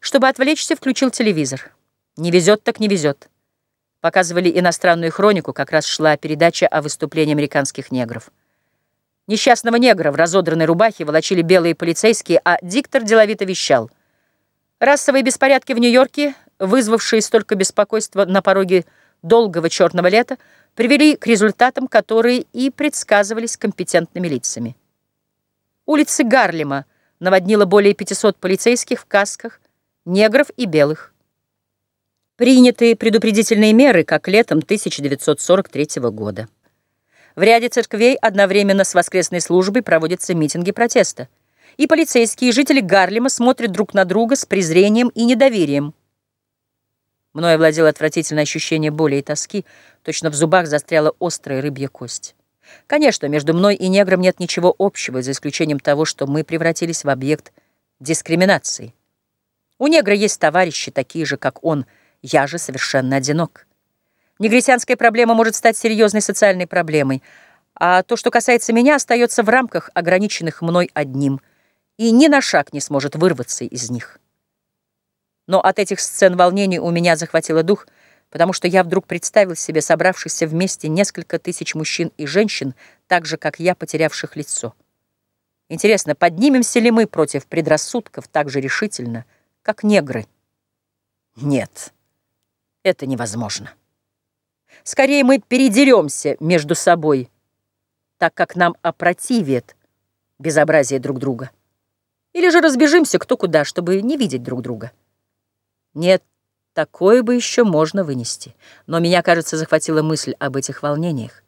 Чтобы отвлечься, включил телевизор. Не везет так не везет. Показывали иностранную хронику, как раз шла передача о выступлении американских негров. Несчастного негра в разодранной рубахе волочили белые полицейские, а диктор деловито вещал. Расовые беспорядки в Нью-Йорке, вызвавшие столько беспокойства на пороге долгого черного лета, привели к результатам, которые и предсказывались компетентными лицами. Улицы Гарлема наводнило более 500 полицейских в касках, негров и белых. Приняты предупредительные меры, как летом 1943 года. В ряде церквей одновременно с воскресной службой проводятся митинги протеста. И полицейские, и жители Гарлема смотрят друг на друга с презрением и недоверием. Мною владело отвратительное ощущение боли и тоски, точно в зубах застряла острая рыбья кость. Конечно, между мной и негром нет ничего общего, за исключением того, что мы превратились в объект дискриминации. У негра есть товарищи, такие же, как он, я же совершенно одинок. Негритянская проблема может стать серьезной социальной проблемой, а то, что касается меня, остается в рамках, ограниченных мной одним, и ни на шаг не сможет вырваться из них. Но от этих сцен волнений у меня захватило дух, потому что я вдруг представил себе собравшихся вместе несколько тысяч мужчин и женщин, так же, как я, потерявших лицо. Интересно, поднимемся ли мы против предрассудков так же решительно, как негры? Нет, это невозможно. Скорее мы передеремся между собой, так как нам опротивит безобразие друг друга. Или же разбежимся кто куда, чтобы не видеть друг друга. Нет, такое бы еще можно вынести. Но меня, кажется, захватила мысль об этих волнениях.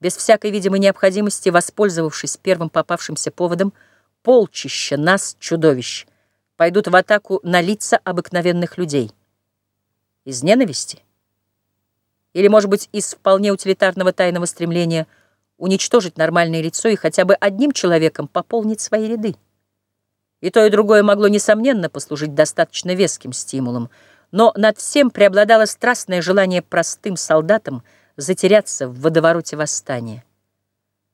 Без всякой видимой необходимости, воспользовавшись первым попавшимся поводом, полчища нас, чудовищ, пойдут в атаку на лица обыкновенных людей. Из ненависти? Или, может быть, из вполне утилитарного тайного стремления уничтожить нормальное лицо и хотя бы одним человеком пополнить свои ряды? И то, и другое могло, несомненно, послужить достаточно веским стимулом, но над всем преобладало страстное желание простым солдатам затеряться в водовороте восстания.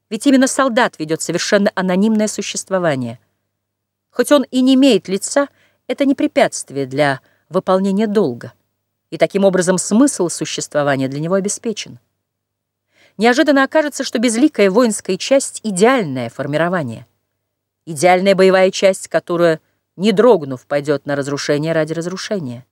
Ведь именно солдат ведет совершенно анонимное существование. Хоть он и не имеет лица, это не препятствие для выполнения долга, и таким образом смысл существования для него обеспечен. Неожиданно окажется, что безликая воинская часть — идеальное формирование — идеальная боевая часть, которая, не дрогнув, пойдет на разрушение ради разрушения.